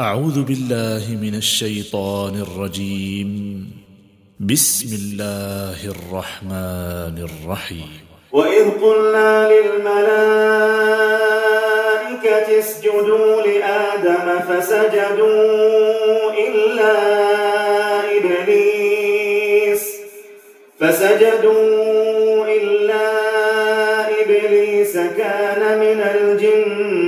أعوذ بالله من الشيطان الرجيم. بسم الله الرحمن الرحيم. وإذ قلنا للملائكة اسجدوا لآدم فسجدوا إلا إبليس. فسجدوا إلا إبليس كان من الجن